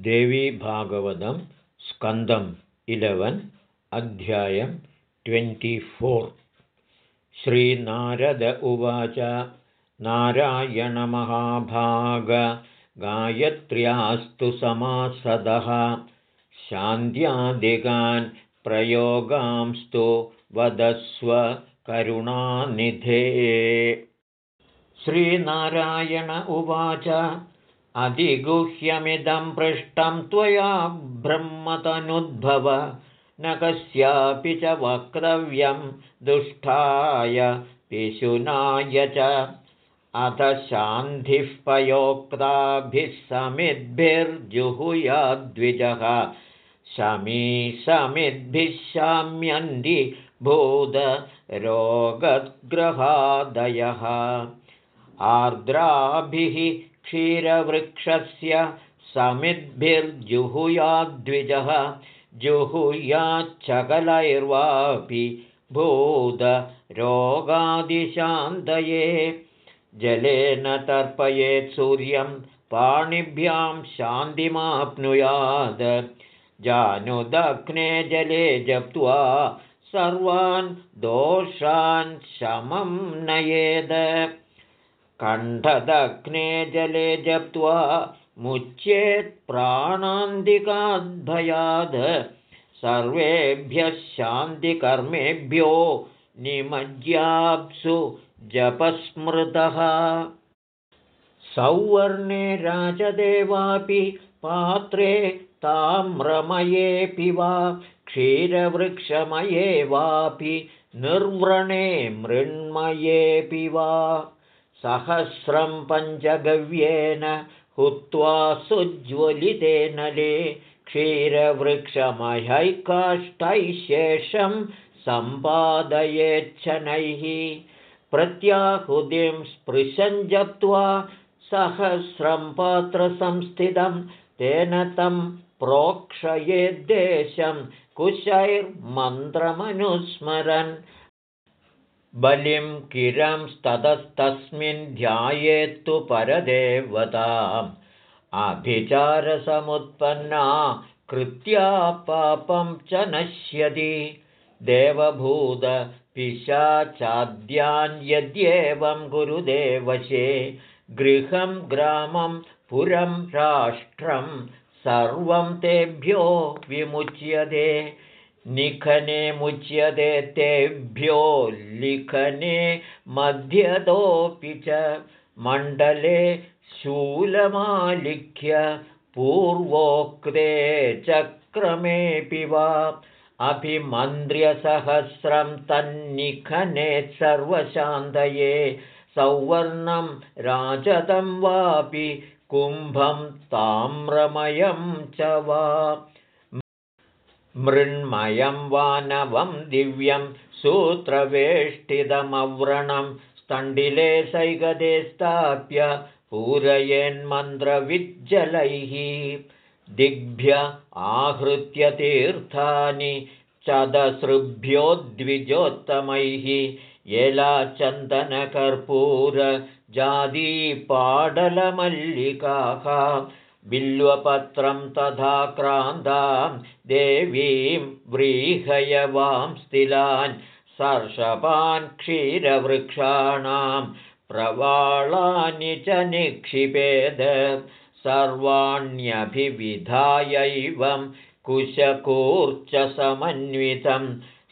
देवीभागवतं स्कन्दम् इलेवन् अध्यायं ट्वेण्टिफोर् श्रीनारद उवाच नारायणमहाभागगायत्र्यास्तु समासदः। शान्त्यादिगान् प्रयोगांस्तु वदस्व करुणानिधे। श्रीनारायण उवाच अधिगुह्यमिदं पृष्टं त्वया ब्रह्मतनुद्भव। न कस्यापि च वक्तव्यं दुष्टाय पिशुनाय च। अथ शान्तिः पयोक्ताभिः समिद्भिर्जुहुयाद्विजः। शमी समिद्भिः शाम्यन्ति भूतरोगग्रहादयः आर्द्राभिः क्षीरवृक्षस्य समिद्भिर्जुहुयाद्विजः जुहुयाच्छकलैर्वापि भूतरोगादिशान्तये जलेन तर्पयेत् सूर्यं पाणिभ्यां शान्तिमाप्नुयात्। जानुदग्ने जले जप्त्वा सर्वान् दोषान् शमं नयेद कण्ठदग्ने जले जप्त्वा मुच्येत्प्राणान्तिकाद्भयाद् सर्वेभ्यः शान्तिकर्मेभ्यो निमज्याप्सु जपस्मृतः सौवर्णे राजदेवापि पात्रे ताम्रमयेऽपि वा क्षीरवृक्षमये वापि निर्व्रणे मृण्मयेऽपि वा सहस्रं पञ्चगव्येन हुत्वा सुज्वलिते नले क्षीरवृक्षमहैकाष्ठैशेषं सम्पादयेच्छनैः प्रत्याहुतिं स्पृशं जप्त्वा सहस्रं पात्रसंस्थितं तेन तं प्रोक्षयेद्देशं कुशैर्मन्त्रमनुस्मरन् बलिं किरंस्ततस्तस्मिन् ध्यायेत्तु परदेवताम् अभिचारसमुत्पन्ना कृत्या पापं च नश्यति। देवभूतपिशाचाद्यान् यद्येवं गुरुदेवशे गृहं ग्रामं पुरं राष्ट्रं सर्वं तेभ्यो विमुच्यते निखने मुच्यते तेभ्यो लिखने मध्यतोऽपि च मण्डले शूलमालिख्य पूर्वोक्ते चक्रमेऽपि वा। अभिमन्त्र्यसहस्रं तन्निखने सर्वशान्तये सौवर्णं राजतं वापि कुम्भं ताम्रमयं च वा मृण्मयं वानवं दिव्यं सूत्रवेष्टितमव्रणं स्तण्डिले सैगदे स्थाप्य पूरयेन्मन्त्रविज्जलैः। दिग्भ्य आहृत्य तीर्थानि चदसृभ्योद्विजोत्तमैः येलाचन्दनकर्पूरजादीपाडलमल्लिकाः बिल्वपत्रं तथा क्रान्तां देवीं व्रीहयवां स्थिलान् सर्षपान् क्षीरवृक्षाणां प्रवाळानि च निक्षिपेद। सर्वाण्यभिविधायैवं कुशकूर्चसमन्वितं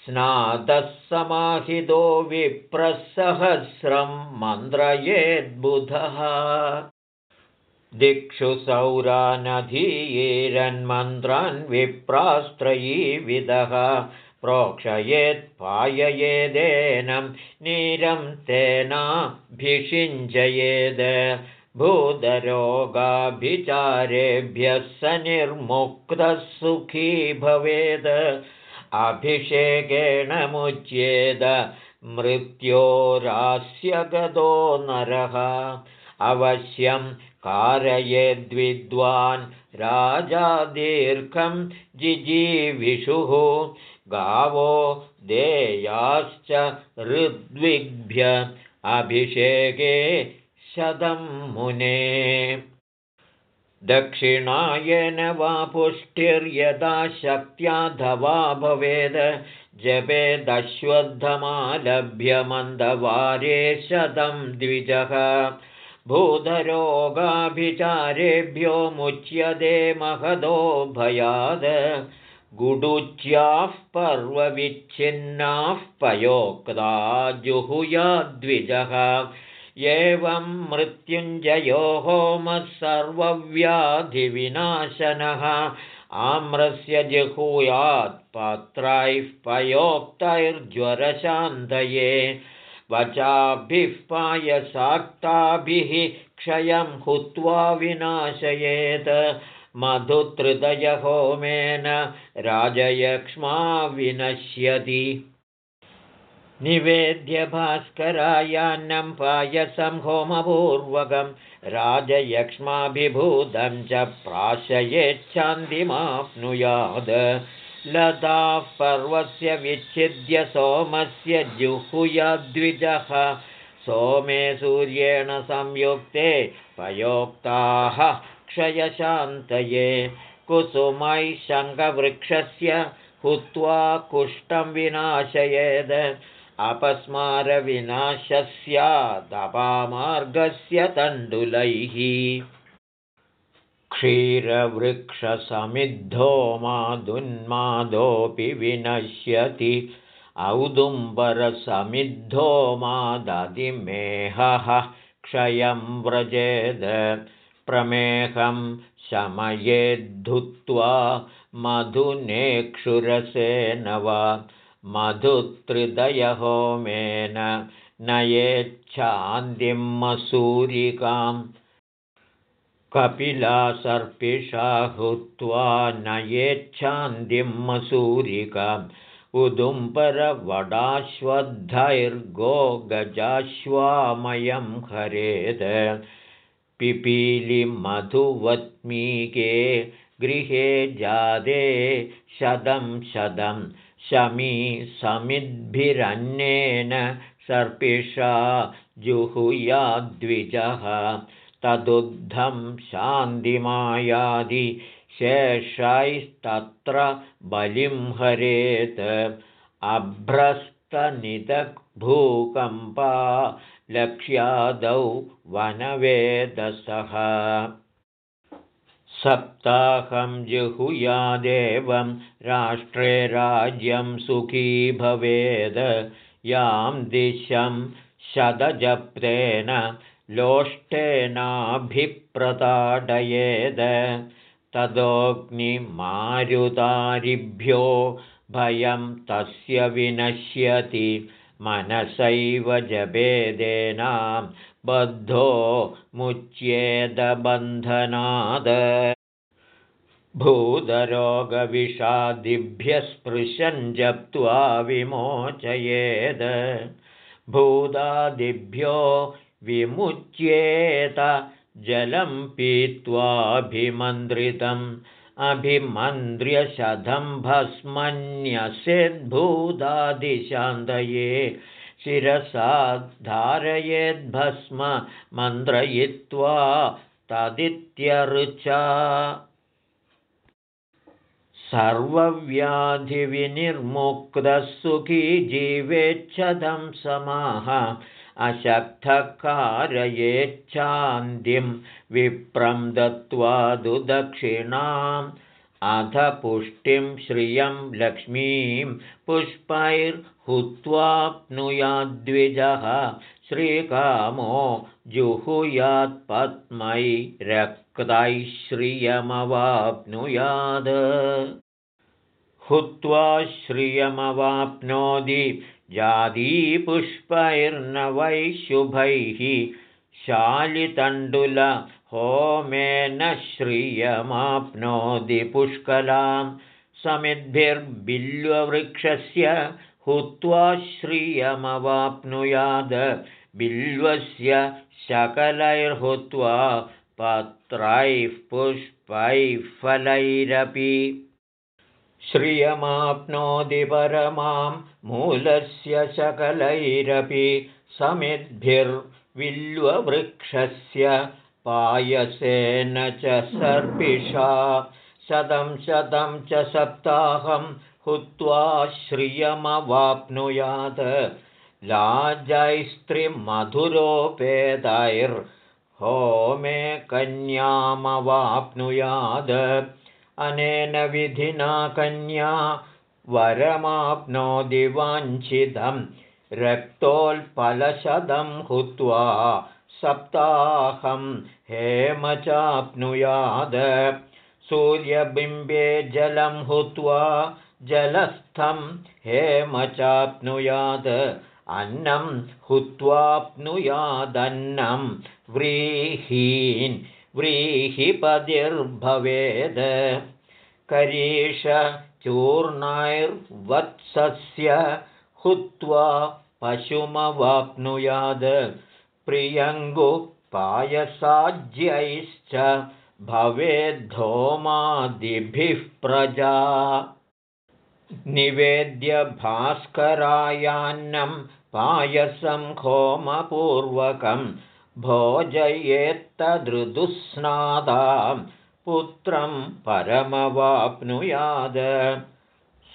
स्नातः समाहितो विप्रसहस्रं मन्त्रयेद्बुधः दिक्षु सौरानधीयेरन्मन्त्रान् विप्रास्त्रयीविदः प्रोक्षयेत्पाययेदेनं नीरं तेनाभिषिञ्जयेद् भूतरोगाभिचारेभ्यः स निर्मुक्तः सुखी भवेद्। अभिषेकेण मुच्येद। मृत्योरास्य गतो नरः। अवश्यं कारयेद्विद्वान् राजा दीर्घं जिजीविषुः। गावो देयाश्च ऋद्विग्भ्य अभिषेके शतं मुने। दक्षिणायन वा पुष्टिर्यदा शक्त्याधवा भवेद। जपेदश्वद्धमालभ्यमन्दवारे शतं द्विजः भूतरोगाभिचारेभ्यो मुच्यते महदो भयाद। गुडुच्याः पर्वविच्छिन्नाः पयोक्ता जुहुयाद्विजः एवं मृत्युञ्जयो होमः सर्वव्याधिविनाशनः। आम्रस्य जिहूयात् पात्रैः पयोक्तैर्ज्वरशान्तये वचाभिः पायसाक्ताभिः क्षयं हुत्वा विनाशयेत्। मधुत्रिदयहोमेन राजयक्ष्मा विनश्यति। निवेद्य भास्करायान्नं पायसं होमपूर्वकं राजयक्ष्माभिभूतं च प्राशयेच्छान्तिमाप्नुयाद लताः पर्वस्य विच्छिद्य सोमस्य जुहुयाद्विजः। सोमे सूर्येण संयुक्ते पयोक्ताः क्षयशान्तये। कुसुमै शङ्खवृक्षस्य हुत्वा कुष्ठं विनाशयेद्। अपस्मारविनाशस्यादपामार्गस्य तण्डुलैः क्षीरवृक्षसमिद्धो मादुन्मादोऽपि विनश्यति। औदुम्बरसमिद्धो मादधिमेहः क्षयं व्रजेद। प्रमेहं शमयेद्धुत्वा मधुनेक्षुरसेन वा मधुत्रिदयहोमेन नयेच्छान्तिं मसूरिकाम् कपिला सर्पिषा हुत्वा नयेच्छान्तिं मसूरिकाम्। उदुम्बरवडाश्वद्धैर्गो गजाश्वामयं हरेद। पिपीलिमधुवत्मीके गृहे जादे शतं शतं शमी समिद्भिरन्नेन सर्पिषा जुहुयाद्विजः तदुद्धं शान्तिमायादि शेषैस्तत्र बलिं हरेत्। अभ्रस्तनिदग्भूकम्पा लक्ष्यादौ वनवेदसः। सप्ताहं जुहुयादेवं राष्ट्रे राज्यं सुखी भवेद। यां दिशं शतजप्तेन लोष्टेनाभिप्रताडयेद तदोऽग्निमारुतारिभ्यो भयं तस्य विनश्यति मनसैव जभेदेनां बद्धो मुच्येदबन्धनाद भूतरोगविषादिभ्यः स्पृशन् जप्त्वा विमोचयेद। भूतादिभ्यो विमुच्येत जलं पीत्वाभिमन्त्रितम्। अभिमन्त्र्यशतं भस्मन्यसेद्भूतादिशान्तये शिरसा धारयेद्भस्म मन्त्रयित्वा तदित्यरुचा। सर्वव्याधिविनिर्मुक्तः सुखी जीवेच्छदं समाः अशक्तकारयेच्छान्तिं विप्रं दत्त्वा दुदक्षिणाम् अध पुष्टिं श्रियं लक्ष्मीं पुष्पैर्हुत्वाप्नुयाद्विजः श्रीकामो जुहुयात्पद्मै हुत्वा श्रियमवाप्नोति जादीपुष्पैर्नवै शुभैः शालितण्डुलहोमेन श्रियमाप्नोति पुष्कलां। समिद्भिर्बिल्ववृक्षस्य हुत्वा श्रियमवाप्नुयाद। बिल्वस्य शकलैर्हुत्वा पत्रैः पुष्पैः फलैरपि श्रियमाप्नोति परमां मूलस्य शकलैरपि समिद्भिर्विल्ववृक्षस्य पायसेन च सर्पिषा। शतं शतं च सप्ताहं हुत्वा श्रियमवाप्नुयात्। लाजैस्त्रिमधुरोपेदैर्होमे कन्यामवाप्नुयाद अनेन विधिना कन्या वरमाप्नोति वाञ्छितं। रक्तोल्पलशदं हुत्वा सप्ताहं हेम चाप्नुयाद सूर्यबिम्बे जलं हुत्वा जलस्थं हेम चाप्नुयाद अन्नं हुत्वाप्नुयादन्नं व्रीहीन् व्रीहिपदिर्भवेद् करीषचूर्णैर्वत्सस्य हुत्वा पशुमवाप्नुयाद। प्रियङ्गुपायसाज्यैश्च भवेद्धोमादिभिः प्रजा। निवेद्य भास्करायान्नं पायसं होमपूर्वकं भोजयेत्तदृदुस्नादां पुत्रं परमवाप्नुयाद।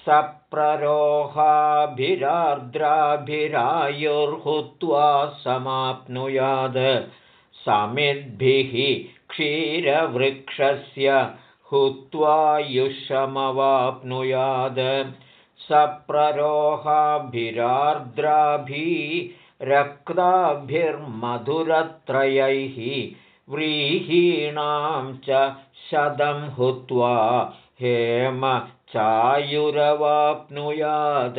सप्ररोहाभिरार्द्राभिरायुर्हुत्वा समाप्नुयाद। समिद्भिः क्षीरवृक्षस्य हुत्वायुषमवाप्नुयाद सप्ररोहाभिरार्द्राभिरक्ताभिर्मधुरत्रयैः व्रीहीणां च शतं हुत्वा हेम चायुरवाप्नुयाद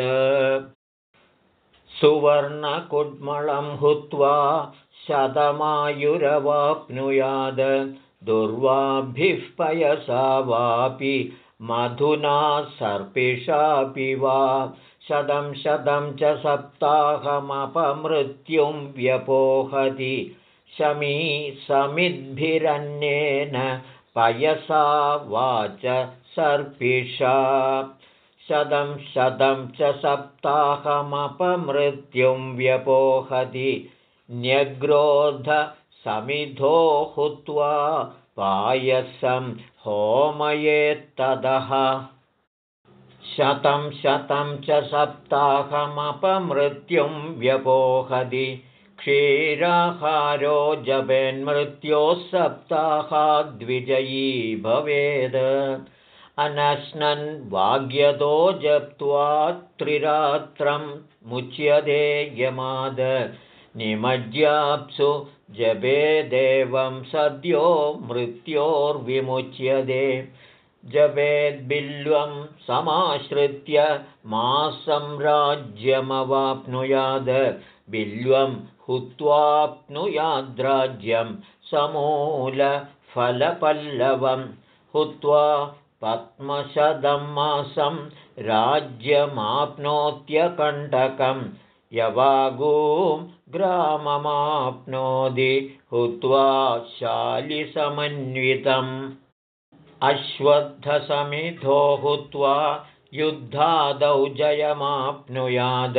सुवर्णकुड्मलं हुत्वा शतमायुरवाप्नुयाद। दुर्वाभिः पयसा वापि मधुना सर्पिषापि वा। शतं शतं च सप्ताहमपमृत्युं व्यपोहति शमी समिद्भिरन्येन पयसा वाच सर्पिषा। शतं शतं च सप्ताहमपमृत्युं व्यपोहति न्यग्रोधसमिधो हुत्वा पायसं होमयेत्तदः। शतं शतं च सप्ताहमपमृत्युं व्यपोहति क्षीराहारो जपेन्मृत्योः सप्ताहाद्विजयी भवेद्। अनश्नन् वाग्यतो जप्त्वा त्रिरात्रं मुच्यते यमाद। निमज्याप्सु जपेदेवं सद्यो मृत्योर्विमुच्यते जपेद्बिल्वं समाश्रित्य मासं राज्यमवाप्नुयाद। बिल्वं हुत्वाप्नुयाद्राज्यं समूलफलपल्लवं हुत्वा पद्मशदं मासं राज्यमाप्नोत्यकण्टकं यवागूं ग्राममाप्नोति हुत्वा शालिसमन्वितम् अश्वत्थसमिधो हुत्वा युद्धादौ जयमाप्नुयाद।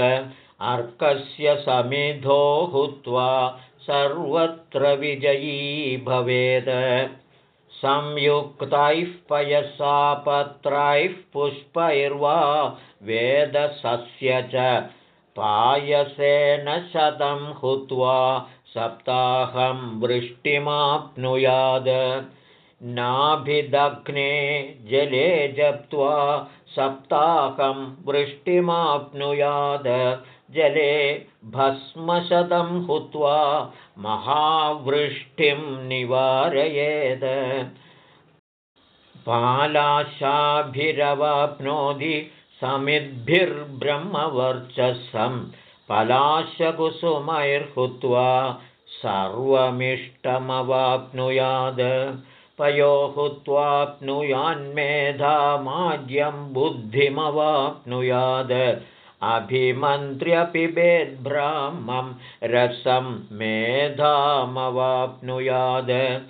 अर्कस्य समिधो हुत्वा सर्वत्र विजयी भवेत् संयुक्तैः पयसापत्रैः पुष्पैर्वा वेदसस्य च। पायसेन शतं हुत्वा सप्ताहं वृष्टिमाप्नुयाद। नाभिदग्ने जले जप्त्वा सप्ताहं वृष्टिमाप्नुयाद। जले भस्मशतं हुत्वा महावृष्टिं निवारयेत् पालाशाभिरवाप्नोति समिद्भिर्ब्रह्मवर्चसं पलाशकुसुमैर्हुत्वा सर्वमिष्टमवाप्नुयाद पयो हुत्वाप्नुयान्मेधामाज्यं बुद्धिमवाप्नुयाद। अभिमन्त्र्यपिबेद्ब्राह्मं रसं मेधामवाप्नुयाद।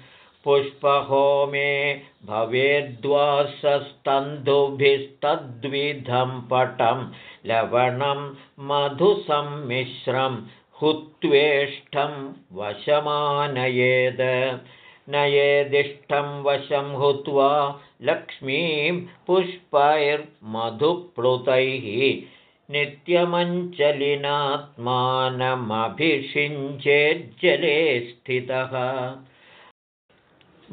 पुष्पहोमे भवेद्वासस्तन्धुभिस्तद्विधं पटं लवणं मधुसम्मिश्रं हुत्वेष्टं वशमानयेद नयेदिष्टं वशं हुत्वा लक्ष्मीं पुष्पैर्मधुप्लुतैः नित्यमञ्चलिनात्मानमभिषिञ्चेज्जले स्थितः।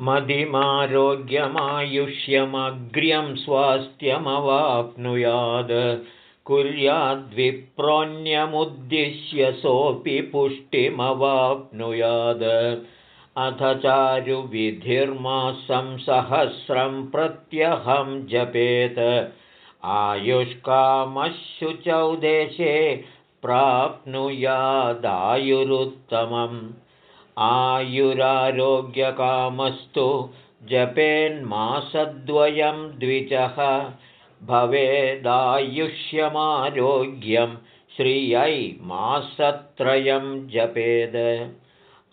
मदिमारोग्यमायुष्यमग्र्यं स्वास्थ्यमवाप्नुयात् कुर्याद्विप्रोण्यमुद्दिश्य सोऽपि पुष्टिमवाप्नुयाद अथ चारुविधिर्मासं सहस्रं प्रत्यहं जपेत। आयुष्कामशुचौ देशे प्राप्नुयादायुरुत्तमम्। आयुरारोग्यकामस्तु जपेन्मासद्वयं द्विजः। भवेदायुष्यमारोग्यं श्रियै मासत्रयं जपेद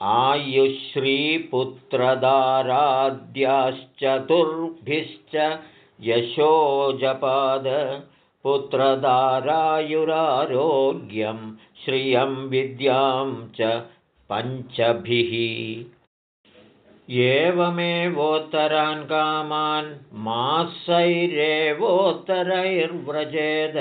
आयुश्रीपुत्रदाराद्याश्चतुर्भिश्च यशोजपाद पुत्रदारायुरारोग्यं श्रियं विद्यां च पञ्चभिः। एवमेवोत्तरान् कामान् मासैरेवोत्तरैर्व्रजेद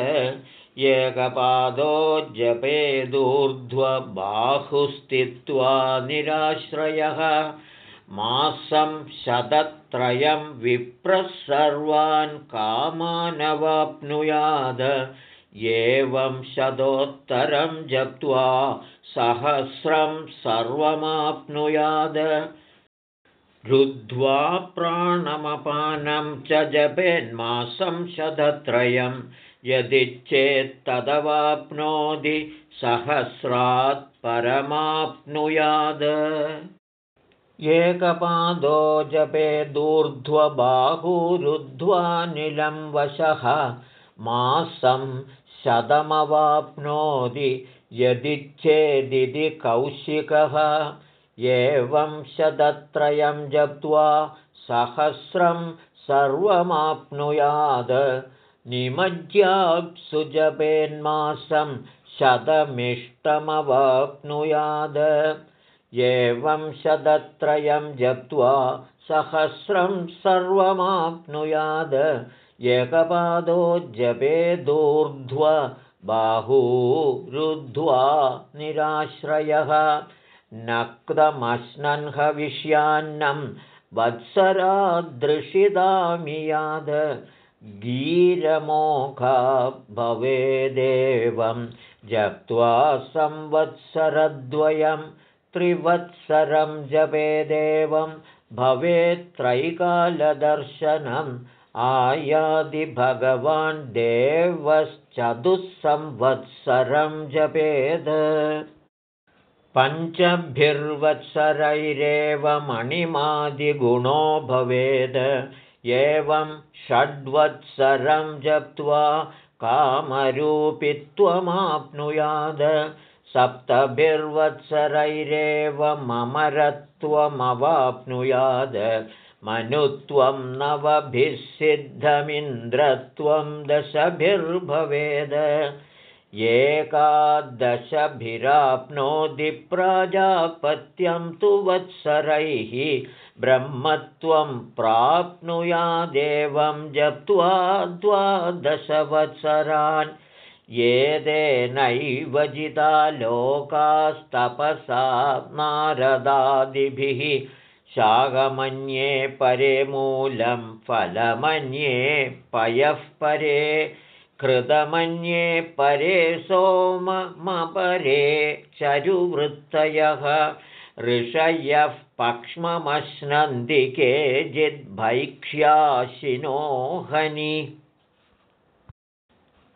एकपादो जपेदूर्ध्वबाहुस्थित्वा निराश्रयः। मासं शतत्रयं विप्रः सर्वान् कामानवाप्नुयाद। एवं शतोत्तरं जप्त्वा सहस्रं सर्वमाप्नुयाद। रुद्ध्वा प्राणमपानं च जपेन्मासं शतत्रयं यदि चेत्तदवाप्नोति सहस्रात् परमाप्नुयाद एकपादो जपेदूर्ध्वबाहुरुद्ध्वानिलं वशः मासं शतमवाप्नोति यदिच्छेदिति कौशिकः। एवं शतत्रयं जप्त्वा सहस्रं सर्वमाप्नुयाद निमज्याप्सुजपेन्मासं शतमिष्टमवाप्नुयाद। एवं शतत्रयं जप्त्वा सहस्रं सर्वमाप्नुयाद। एकपादो जपेदूर्ध्व बाहूरुद्ध्वा निराश्रयः। नक्तमश्नन् हविष्यान्नं गीरमोखा भवेदेवं जप्त्वा संवत्सरद्वयं त्रिवत्सरं जपेदेवं भवेत्त्रैकालदर्शनम् आयादि भगवान् देवश्चतुस्संवत्सरं जपेद पञ्चभिर्वत्सरैरेव मणिमादिगुणो भवेद् एवं षड्वत्सरं जप्त्वा कामरूपित्वमाप्नुयाद। सप्तभिर्वत्सरैरेव ममरत्वमवाप्नुयाद। मनुत्वं नवभिः सिद्धमिन्द्रत्वं दशभिर्भवेद एकादशभिराप्नोति प्राजापत्यं तु वत्सरैः ब्रह्मत्वं प्राप्नुयादेवं जप्त्वा द्वादशवत्सरान् येदेनैव जिता लोकास्तपसा नारदादिभिः शागमन्ये परे मूलं फलमन्ये पयः परे कृतमन्ये परे सोममपरे चरुवृत्तयः। ऋषयः पक्ष्ममश्नन्दिके जिद्भैक्ष्याशिनो हनि।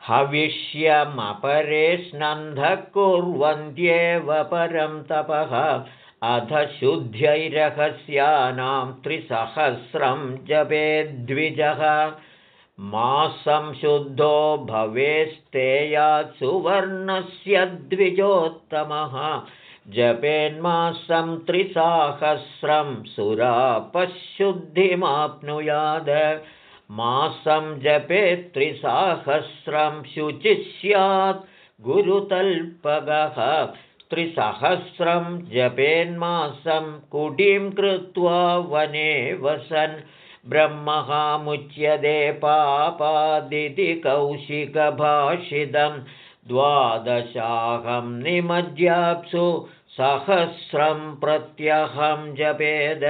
हविष्यमपरे स्नन्धः कुर्वन्त्येव परं तपः। अध शुद्ध्यैरहस्यानां त्रिसहस्रं जपेद्विजः मासं शुद्धो भवेस्तेयात् सुवर्णस्य द्विजोत्तमः। जपेन्मासं त्रिसाहस्रं सुरापशुद्धिमाप्नुयाद। मासं जपेत् त्रिसाहस्रं शुचिः स्यात् गुरुतल्पगः। त्रिसहस्रं जपेन्मासं कुटीं कृत्वा वने वसन् ब्रह्महामुच्यते पापादिति कौशिकभाषितं द्वादशाहं निमज्याप्सु सहस्रं प्रत्यहं जपेद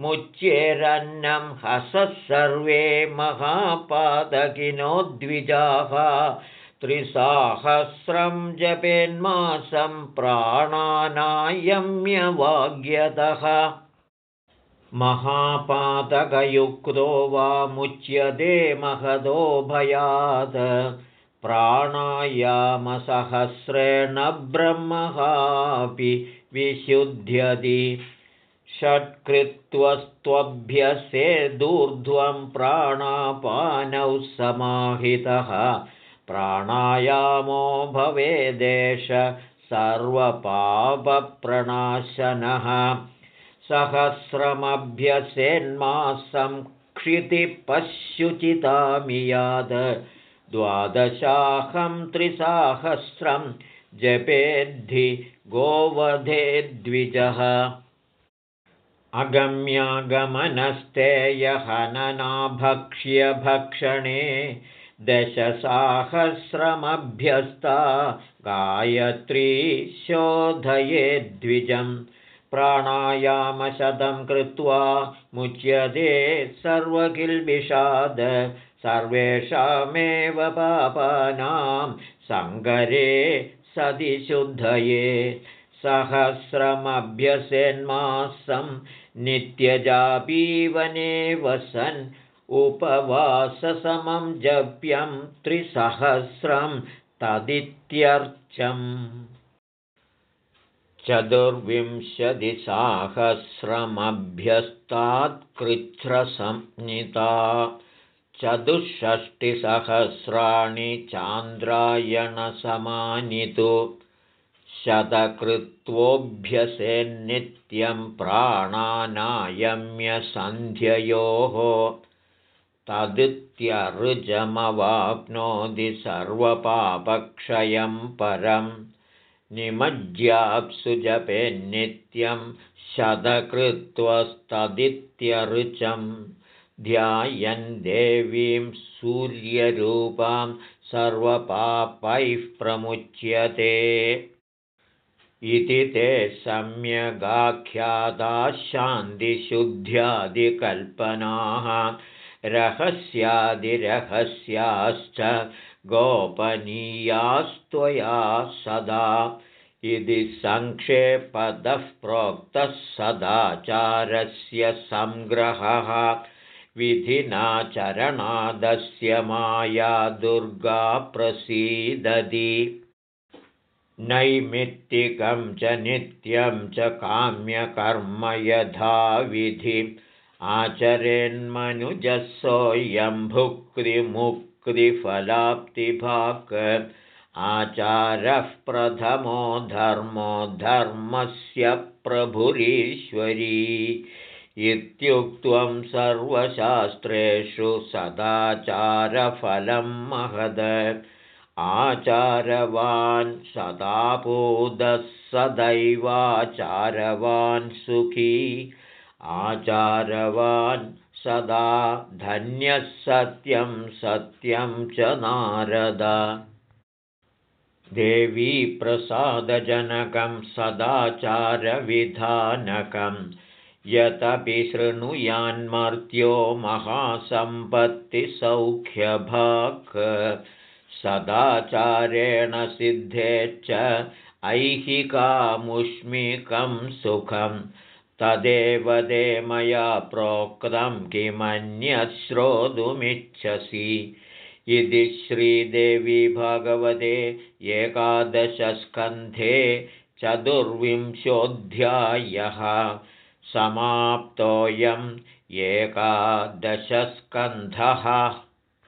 मुच्येरन्नं हसः सर्वे महापादकिनो द्विजाः त्रिसाहस्रं जपेन्मासं प्राणानायम्यवाग्यतः महापातकयुक्तो वा मुच्यते महदो भयात्। प्राणायामसहस्रेण ब्रह्महापि विशुध्यति। षट्कृत्वस्त्वभ्यसेदूर्ध्वं प्राणापानौ समाहितः। प्राणायामो भवेदेश सर्वपापप्रणाशनः सहस्रमभ्यसेन्मासं क्षितिपश्युचितामियाद द्वादशाहं त्रिसाहस्रं जपेद्धि गोवधे द्विजः अगम्यागमनस्तेयहननाभक्ष्यभक्षणे दशसाहस्रमभ्यस्ता गायत्री शोधयेद्विजं प्राणायामशतं कृत्वा मुच्यते सर्वकिल्बिषाद। सर्वेषामेव पापानां सङ्गरे सति शुद्धये। सहस्रमभ्यसेन्मासं नित्यजापीवने वसन् उपवाससमं जप्यं त्रिसहस्रं तदित्यर्चम् चतुर्विंशतिसाहस्रमभ्यस्तात्कृच्छ्रसंज्ञिता। चतुष्षष्टिसहस्राणि चान्द्रायणसमानितु। शतकृत्वोऽभ्यसेन्नित्यं प्राणानायम्यसन्ध्ययोः। तदित्यर्जमवाप्नोति सर्वपापक्षयं परं निमज्याप्सु जपेन्नित्यं शतकृत्वस्तदित्यर्चं ध्यायन् देवीं सूर्यरूपां सर्वपापैः प्रमुच्यते। इति ते सम्यगाख्याताः शान्तिशुद्ध्यादिकल्पनाः रहस्यादिरहस्याश्च गोपनीयास्त्वया सदा। इति सङ्क्षेपदः प्रोक्तः सदाचारस्य सङ्ग्रहः विधिनाचरणादस्य माया दुर्गा प्रसीदति। नैमित्तिकं च नित्यं च काम्यकर्म यथा सोऽयं भुक्तिमुक्तिफलाप्तिभाक् आचारः प्रथमो धर्मो धर्मस्य प्रभुरीश्वरी। इत्युक्त्वं सर्वशास्त्रेषु सदाचारफलं महद आचारवान् सदापूदः सदैवाचारवान् सुखी। आचारवान् सदा धन्यः सत्यं सत्यं च नारद। देवीप्रसादजनकं सदाचारविधानकं। यतपि शृणुयान्मर्त्यो महासम्पत्तिसौख्यभाक्। सदाचारेण सिद्धेच्च ऐहिकामुष्मिकं सुखं तदेव ते मया प्रोक्तं किमन्यत् श्रोतुमिच्छसि इति श्रीदेवी भगवते एकादशस्कन्धे चतुर्विंशोऽध्यायः। समाप्तोऽयम् एकादशस्कन्धः